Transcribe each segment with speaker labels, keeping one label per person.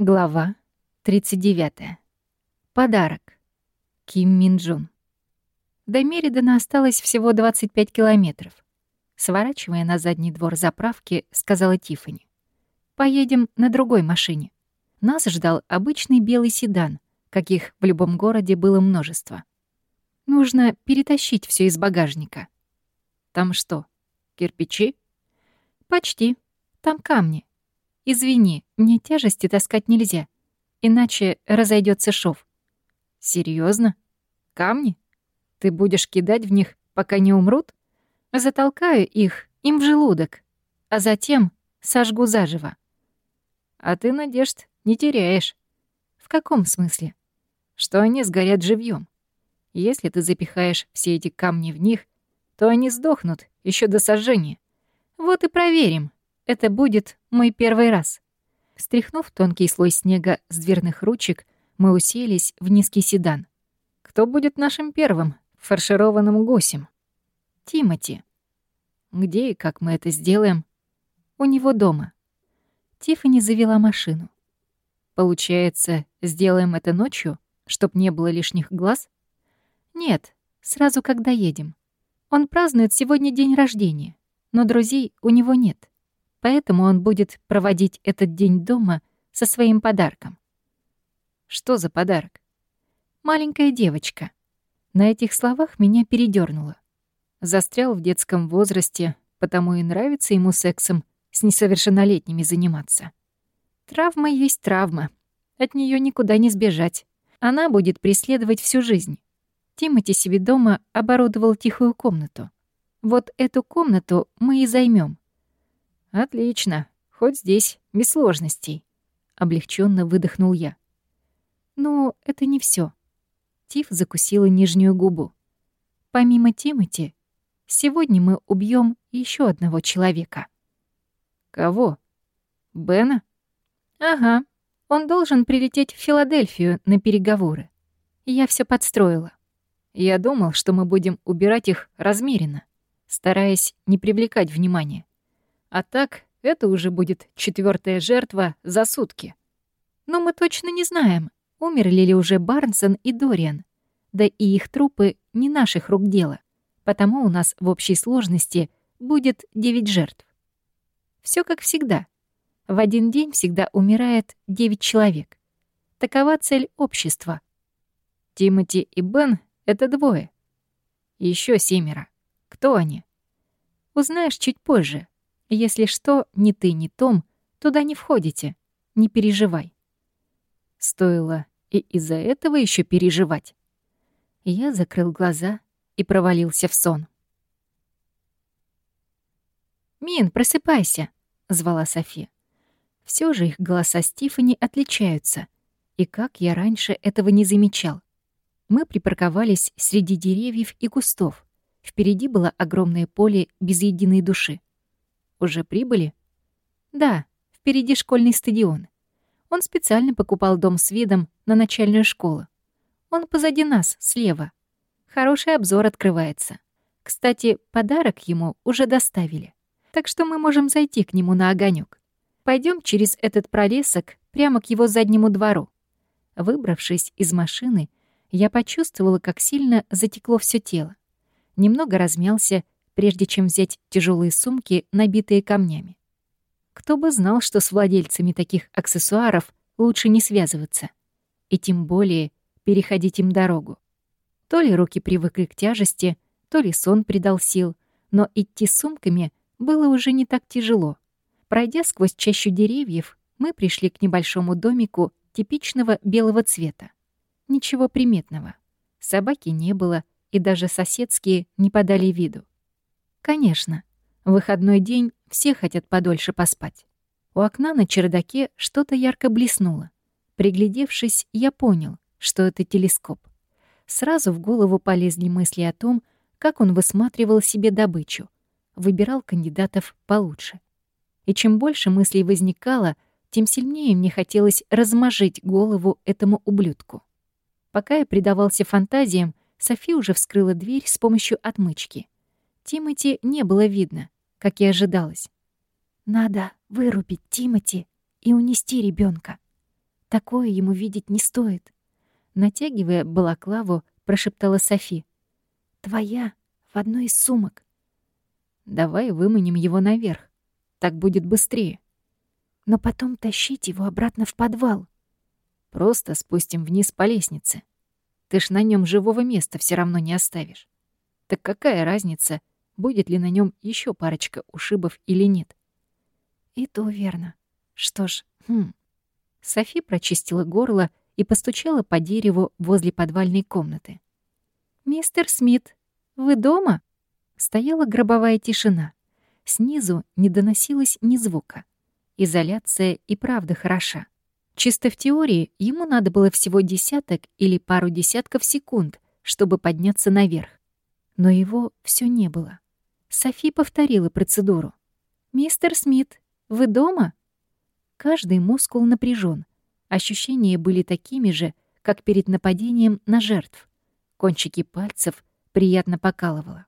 Speaker 1: Глава 39. Подарок. Ким Мин Джун. До Меридана осталось всего 25 километров. Сворачивая на задний двор заправки, сказала Тифани: «Поедем на другой машине». Нас ждал обычный белый седан, каких в любом городе было множество. Нужно перетащить все из багажника. Там что, кирпичи? Почти. Там камни. Извини, мне тяжести таскать нельзя, иначе разойдется шов. Серьезно? Камни? Ты будешь кидать в них, пока не умрут? Затолкаю их им в желудок, а затем сожгу заживо. А ты надежд не теряешь. В каком смысле? Что они сгорят живьем. Если ты запихаешь все эти камни в них, то они сдохнут еще до сожжения. Вот и проверим, это будет мой первый раз. Стряхнув тонкий слой снега с дверных ручек, мы уселись в низкий седан. Кто будет нашим первым фаршированным гусем? Тимати. Где и как мы это сделаем? У него дома. Тиффани завела машину. Получается, сделаем это ночью, чтоб не было лишних глаз? Нет, сразу когда едем. Он празднует сегодня день рождения, но друзей у него нет поэтому он будет проводить этот день дома со своим подарком. Что за подарок? Маленькая девочка. На этих словах меня передёрнуло. Застрял в детском возрасте, потому и нравится ему сексом с несовершеннолетними заниматься. Травма есть травма. От неё никуда не сбежать. Она будет преследовать всю жизнь. Тимати себе дома оборудовал тихую комнату. Вот эту комнату мы и займем. «Отлично. Хоть здесь, без сложностей», — облегченно выдохнул я. «Но это не все. Тиф закусила нижнюю губу. «Помимо Тимати, сегодня мы убьем еще одного человека». «Кого? Бена?» «Ага. Он должен прилететь в Филадельфию на переговоры. Я все подстроила. Я думал, что мы будем убирать их размеренно, стараясь не привлекать внимания. А так, это уже будет четвертая жертва за сутки. Но мы точно не знаем, умерли ли уже Барнсон и Дориан. Да и их трупы не наших рук дело. Потому у нас в общей сложности будет девять жертв. Все как всегда. В один день всегда умирает девять человек. Такова цель общества. Тимоти и Бен — это двое. Еще семеро. Кто они? Узнаешь чуть позже. Если что, ни ты, ни Том туда не входите. Не переживай. Стоило и из-за этого еще переживать. Я закрыл глаза и провалился в сон. «Мин, просыпайся!» — звала София. Все же их голоса Стифани отличаются. И как я раньше этого не замечал. Мы припарковались среди деревьев и кустов. Впереди было огромное поле без единой души. Уже прибыли? Да, впереди школьный стадион. Он специально покупал дом с видом на начальную школу. Он позади нас, слева. Хороший обзор открывается. Кстати, подарок ему уже доставили. Так что мы можем зайти к нему на огонек. Пойдем через этот пролесок прямо к его заднему двору. Выбравшись из машины, я почувствовала, как сильно затекло все тело. Немного размялся прежде чем взять тяжелые сумки, набитые камнями. Кто бы знал, что с владельцами таких аксессуаров лучше не связываться, и тем более переходить им дорогу. То ли руки привыкли к тяжести, то ли сон придал сил, но идти с сумками было уже не так тяжело. Пройдя сквозь чащу деревьев, мы пришли к небольшому домику типичного белого цвета. Ничего приметного. Собаки не было, и даже соседские не подали виду. Конечно, в выходной день все хотят подольше поспать. У окна на чердаке что-то ярко блеснуло. Приглядевшись, я понял, что это телескоп. Сразу в голову полезли мысли о том, как он высматривал себе добычу, выбирал кандидатов получше. И чем больше мыслей возникало, тем сильнее мне хотелось размажить голову этому ублюдку. Пока я предавался фантазиям, Софи уже вскрыла дверь с помощью отмычки — Тимати не было видно, как и ожидалось. «Надо вырубить Тимати и унести ребенка, Такое ему видеть не стоит. Натягивая балаклаву, прошептала Софи. «Твоя в одной из сумок». «Давай выманим его наверх. Так будет быстрее». «Но потом тащить его обратно в подвал». «Просто спустим вниз по лестнице. Ты ж на нем живого места все равно не оставишь. Так какая разница, будет ли на нем еще парочка ушибов или нет?» «И то верно. Что ж, хм...» Софи прочистила горло и постучала по дереву возле подвальной комнаты. «Мистер Смит, вы дома?» Стояла гробовая тишина. Снизу не доносилось ни звука. Изоляция и правда хороша. Чисто в теории ему надо было всего десяток или пару десятков секунд, чтобы подняться наверх. Но его все не было. Софи повторила процедуру. «Мистер Смит, вы дома?» Каждый мускул напряжен. Ощущения были такими же, как перед нападением на жертв. Кончики пальцев приятно покалывало.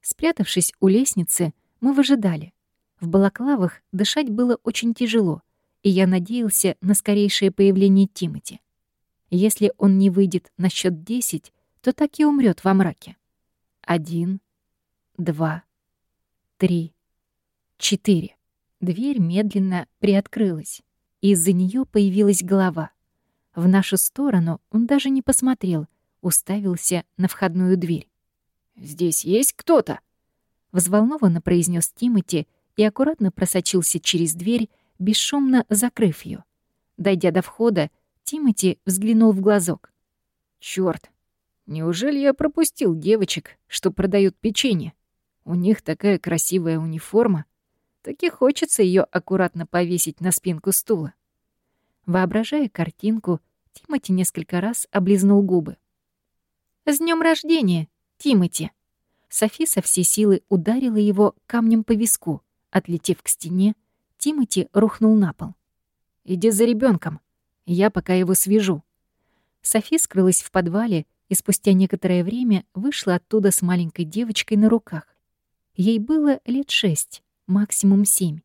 Speaker 1: Спрятавшись у лестницы, мы выжидали. В балаклавах дышать было очень тяжело, и я надеялся на скорейшее появление Тимати. Если он не выйдет на счет десять, то так и умрет во мраке. Один, два, три, четыре. Дверь медленно приоткрылась, из-за нее появилась голова. В нашу сторону он даже не посмотрел, уставился на входную дверь. «Здесь есть кто-то?» — взволнованно произнес Тимати и аккуратно просочился через дверь, бесшумно закрыв ее. Дойдя до входа, Тимати взглянул в глазок. «Чёрт! Неужели я пропустил девочек, что продают печенье? У них такая красивая униформа так и хочется ее аккуратно повесить на спинку стула. Воображая картинку, Тимати несколько раз облизнул губы. «С днем рождения, Тимати!» Софи со всей силы ударила его камнем по виску. Отлетев к стене, Тимати рухнул на пол. «Иди за ребенком, я пока его свяжу». Софи скрылась в подвале и спустя некоторое время вышла оттуда с маленькой девочкой на руках. Ей было лет шесть максимум семь.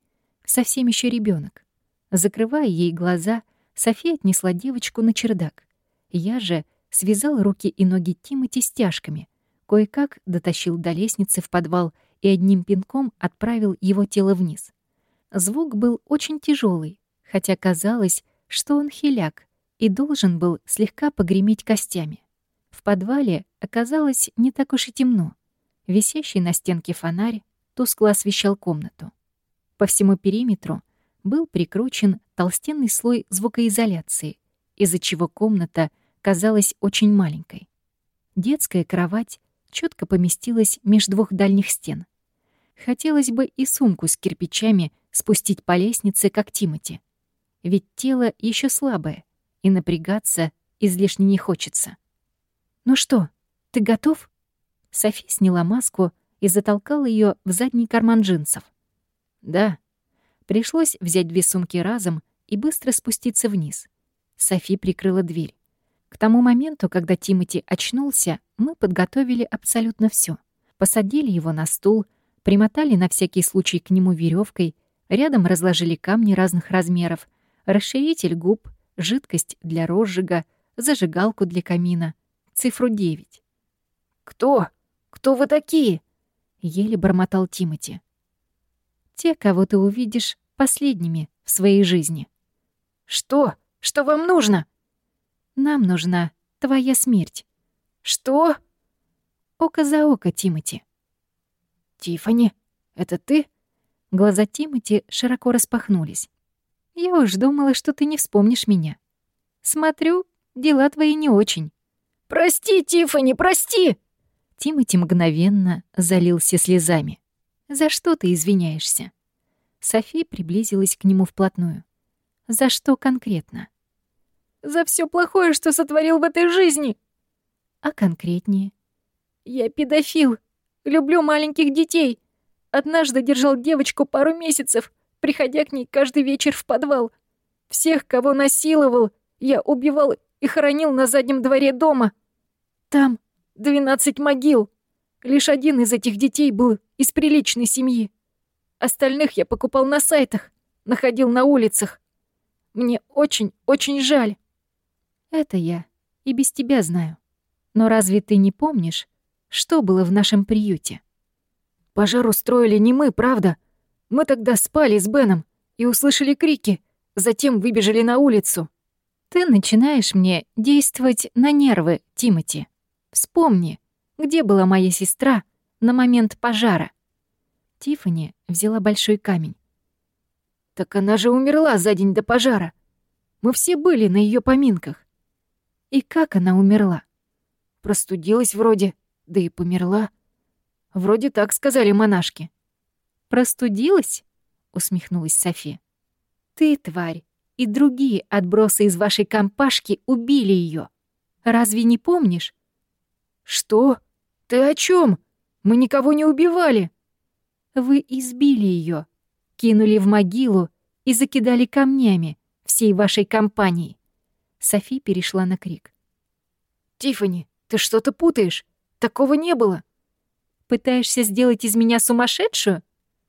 Speaker 1: Совсем еще ребенок. Закрывая ей глаза, София отнесла девочку на чердак. Я же связал руки и ноги Тимати стяжками, кое-как дотащил до лестницы в подвал и одним пинком отправил его тело вниз. Звук был очень тяжелый, хотя казалось, что он хиляк и должен был слегка погреметь костями. В подвале оказалось не так уж и темно. Висящий на стенке фонарь тускло освещал комнату. По всему периметру был прикручен толстенный слой звукоизоляции, из-за чего комната казалась очень маленькой. Детская кровать четко поместилась между двух дальних стен. Хотелось бы и сумку с кирпичами спустить по лестнице, как Тимати. Ведь тело еще слабое, и напрягаться излишне не хочется. «Ну что, ты готов?» Софи сняла маску и затолкал ее в задний карман джинсов. Да, пришлось взять две сумки разом и быстро спуститься вниз. Софи прикрыла дверь. К тому моменту, когда Тимати очнулся, мы подготовили абсолютно все. Посадили его на стул, примотали на всякий случай к нему веревкой, рядом разложили камни разных размеров, расширитель губ, жидкость для розжига, зажигалку для камина, цифру 9. «Кто? Кто вы такие?» еле бормотал Тимати. Те, кого ты увидишь последними в своей жизни. Что? Что вам нужно? Нам нужна твоя смерть. Что? Око за око, Тимати. Тифани, это ты? Глаза Тимати широко распахнулись. Я уж думала, что ты не вспомнишь меня. Смотрю, дела твои не очень. Прости, Тифани, прости! Тимати мгновенно залился слезами. «За что ты извиняешься?» Софи приблизилась к нему вплотную. «За что конкретно?» «За все плохое, что сотворил в этой жизни!» «А конкретнее?» «Я педофил. Люблю маленьких детей. Однажды держал девочку пару месяцев, приходя к ней каждый вечер в подвал. Всех, кого насиловал, я убивал и хоронил на заднем дворе дома. Там Двенадцать могил. Лишь один из этих детей был из приличной семьи. Остальных я покупал на сайтах, находил на улицах.
Speaker 2: Мне очень-очень жаль».
Speaker 1: «Это я и без тебя знаю. Но разве ты не помнишь, что было в нашем приюте?»
Speaker 2: «Пожар устроили не мы, правда? Мы тогда спали с Беном и услышали крики, затем выбежали на улицу».
Speaker 1: «Ты начинаешь мне действовать на нервы, Тимати. Вспомни, где была моя сестра на момент пожара?» Тифани взяла большой камень.
Speaker 2: «Так она же умерла за день до пожара. Мы все были на ее поминках».
Speaker 1: «И как она умерла?»
Speaker 2: «Простудилась вроде, да и померла. Вроде так сказали монашки».
Speaker 1: «Простудилась?» — усмехнулась София. «Ты, тварь, и другие отбросы из вашей компашки убили ее. Разве не помнишь?»
Speaker 2: «Что? Ты о чем? Мы никого не убивали!»
Speaker 1: Вы избили ее, кинули в могилу и закидали камнями всей вашей компанией. Софи перешла на крик.
Speaker 2: Тифани, ты что-то путаешь. Такого не было.
Speaker 1: Пытаешься сделать из меня сумасшедшую?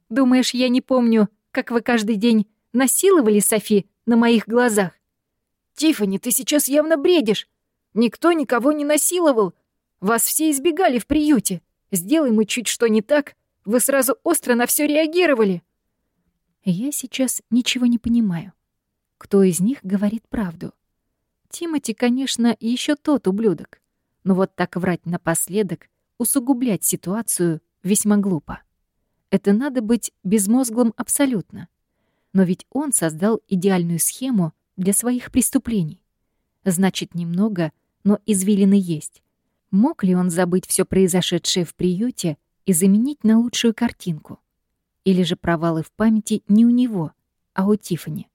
Speaker 1: Думаешь, я не помню, как вы каждый день насиловали Софи на моих глазах?
Speaker 2: Тифани, ты сейчас явно бредишь. Никто никого не насиловал. Вас все избегали в приюте. Сделай мы чуть что не так, вы сразу остро на все реагировали.
Speaker 1: Я сейчас ничего не понимаю. Кто из них говорит правду? Тимати, конечно, еще тот ублюдок. Но вот так врать напоследок, усугублять ситуацию весьма глупо. Это надо быть безмозглым абсолютно. Но ведь он создал идеальную схему для своих преступлений. Значит, немного, но извилины есть. Мог ли он забыть все произошедшее в приюте и заменить на лучшую картинку. Или же провалы в памяти не у него, а у Тифани.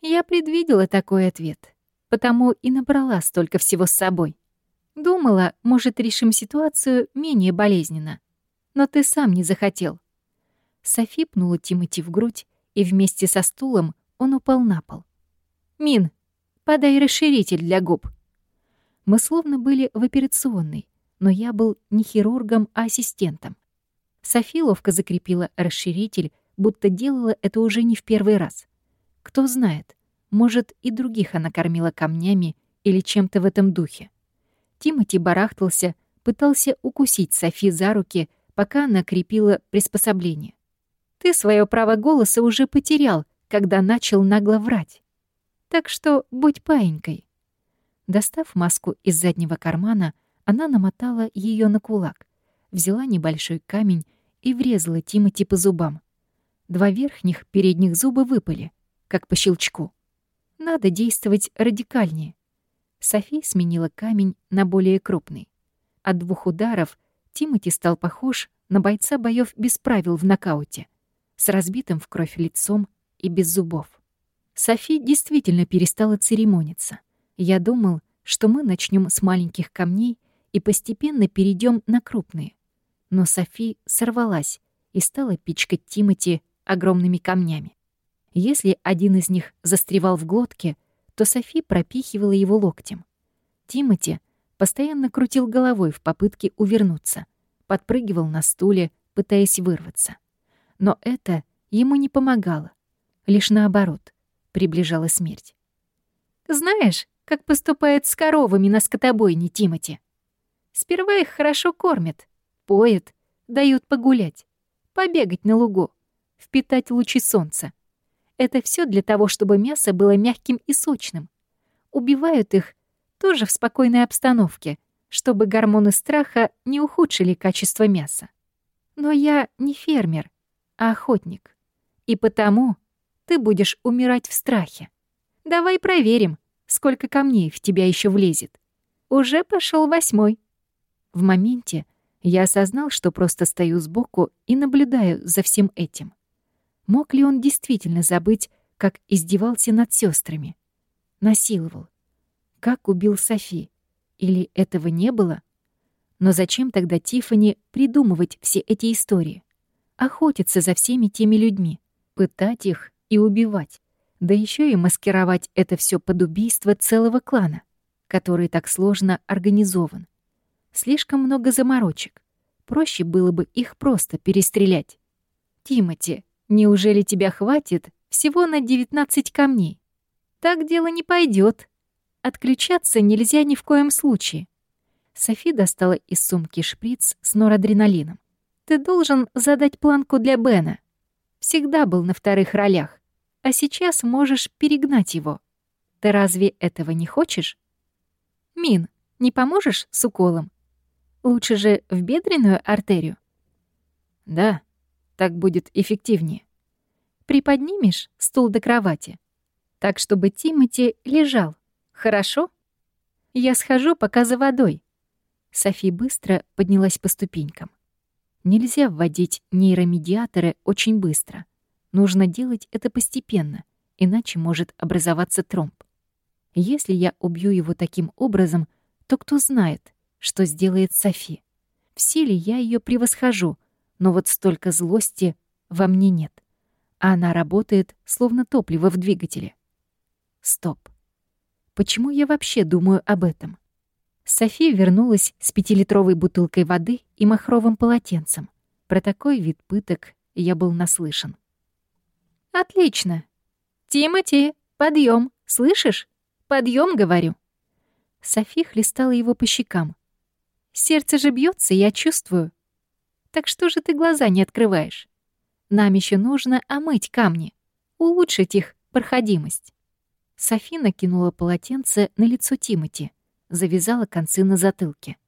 Speaker 1: Я предвидела такой ответ, потому и набрала столько всего с собой. Думала, может, решим ситуацию менее болезненно. Но ты сам не захотел. Софи пнула Тимати в грудь, и вместе со стулом он упал на пол. «Мин, подай расширитель для губ». Мы словно были в операционной, но я был не хирургом, а ассистентом. Софи ловко закрепила расширитель, будто делала это уже не в первый раз. Кто знает, может, и других она кормила камнями или чем-то в этом духе. Тимати барахтался, пытался укусить Софи за руки, пока она крепила приспособление. «Ты свое право голоса уже потерял, когда начал нагло врать. Так что будь паинькой». Достав маску из заднего кармана, она намотала ее на кулак, взяла небольшой камень и врезала Тимати по зубам. Два верхних передних зуба выпали, как по щелчку. Надо действовать радикальнее. Софи сменила камень на более крупный. От двух ударов Тимати стал похож на бойца боев без правил в нокауте, с разбитым в кровь лицом и без зубов. Софи действительно перестала церемониться. Я думал, что мы начнем с маленьких камней и постепенно перейдем на крупные. Но Софи сорвалась и стала пичкать Тимати огромными камнями. Если один из них застревал в глотке, то Софи пропихивала его локтем. Тимати постоянно крутил головой в попытке увернуться, подпрыгивал на стуле, пытаясь вырваться. Но это ему не помогало, лишь наоборот, приближала смерть. «Знаешь, как поступает с коровами на скотобойне, Тимати?» Сперва их хорошо кормят, поят, дают погулять, побегать на лугу, впитать лучи солнца. Это все для того, чтобы мясо было мягким и сочным. Убивают их тоже в спокойной обстановке, чтобы гормоны страха не ухудшили качество мяса. Но я не фермер, а охотник. И потому ты будешь умирать в страхе. Давай проверим, сколько камней в тебя еще влезет. Уже пошел восьмой. В моменте я осознал, что просто стою сбоку и наблюдаю за всем этим. Мог ли он действительно забыть, как издевался над сестрами? Насиловал. Как убил Софи? Или этого не было? Но зачем тогда Тифани придумывать все эти истории? Охотиться за всеми теми людьми, пытать их и убивать, да еще и маскировать это все под убийство целого клана, который так сложно организован. Слишком много заморочек. Проще было бы их просто перестрелять. Тимати, неужели тебя хватит всего на 19 камней? Так дело не пойдет. Отключаться нельзя ни в коем случае. Софи достала из сумки шприц с норадреналином. Ты должен задать планку для Бена. Всегда был на вторых ролях, а сейчас можешь перегнать его. Ты разве этого не хочешь? Мин, не поможешь с уколом? Лучше же в бедренную артерию.
Speaker 2: Да, так будет эффективнее.
Speaker 1: Приподнимешь стул до кровати, так чтобы Тимати лежал. Хорошо? Я схожу пока за водой. Софи быстро поднялась по ступенькам. Нельзя вводить нейромедиаторы очень быстро. Нужно делать это постепенно, иначе может образоваться тромб. Если я убью его таким образом, то кто знает, что сделает Софи. В силе я ее превосхожу, но вот столько злости во мне нет. А она работает, словно топливо в двигателе. Стоп. Почему я вообще думаю об этом? София вернулась с пятилитровой бутылкой воды и махровым полотенцем. Про такой вид пыток я был наслышан. «Отлично. Тимати, подъем, слышишь? Подъем, говорю». Софи хлестала его по щекам. Сердце же бьется, я чувствую. Так что же ты глаза не открываешь? Нам еще нужно омыть камни, улучшить их проходимость. Софи накинула полотенце на лицо Тимати, завязала концы на затылке,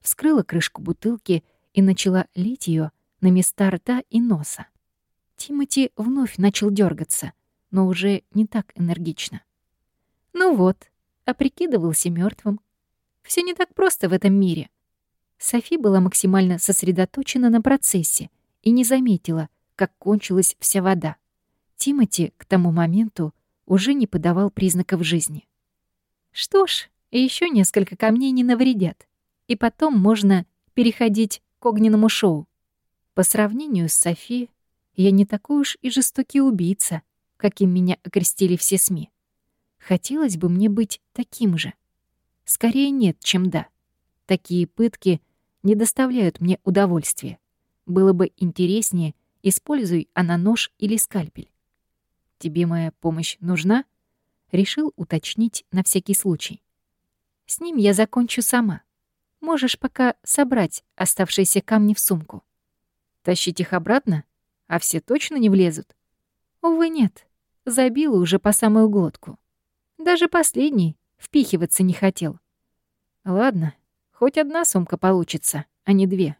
Speaker 1: вскрыла крышку бутылки и начала лить ее на места рта и носа. Тимати вновь начал дергаться, но уже не так энергично. Ну вот, а прикидывался мертвым. Все не так просто в этом мире — Софи была максимально сосредоточена на процессе и не заметила, как кончилась вся вода. Тимати к тому моменту уже не подавал признаков жизни. Что ж, еще несколько камней не навредят, и потом можно переходить к огненному шоу. По сравнению с Софи, я не такой уж и жестокий убийца, каким меня окрестили все СМИ. Хотелось бы мне быть таким же. Скорее нет, чем да. Такие пытки не доставляют мне удовольствия. Было бы интереснее, используй она нож или скальпель. Тебе моя помощь нужна? Решил уточнить на всякий случай. С ним я закончу сама. Можешь пока собрать оставшиеся камни в сумку. Тащить их обратно? А все точно не влезут? Увы, нет. Забила уже по самую глотку. Даже последний впихиваться не хотел. Ладно, Хоть одна сумка получится, а не две.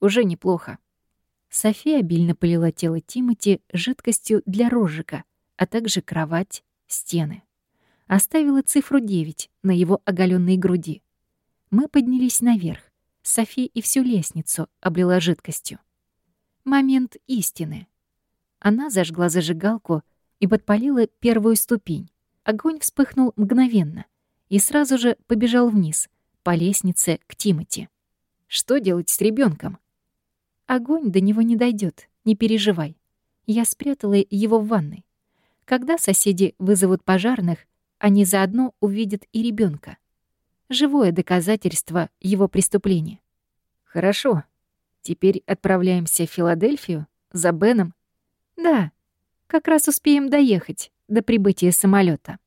Speaker 1: Уже неплохо. София обильно полила тело Тимати жидкостью для розжига, а также кровать, стены. Оставила цифру 9 на его оголенной груди. Мы поднялись наверх. София и всю лестницу облила жидкостью. Момент истины. Она зажгла зажигалку и подпалила первую ступень. Огонь вспыхнул мгновенно и сразу же побежал вниз, по лестнице к Тимати. Что делать с ребенком? Огонь до него не дойдет, не переживай. Я спрятала его в ванной. Когда соседи вызовут пожарных, они заодно увидят и ребенка. Живое доказательство его преступления. Хорошо. Теперь отправляемся в Филадельфию за Беном. Да, как раз успеем доехать до прибытия самолета.